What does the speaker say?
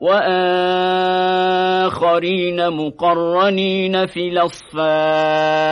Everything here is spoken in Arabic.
وآخرين مقرنين في الأصفاد.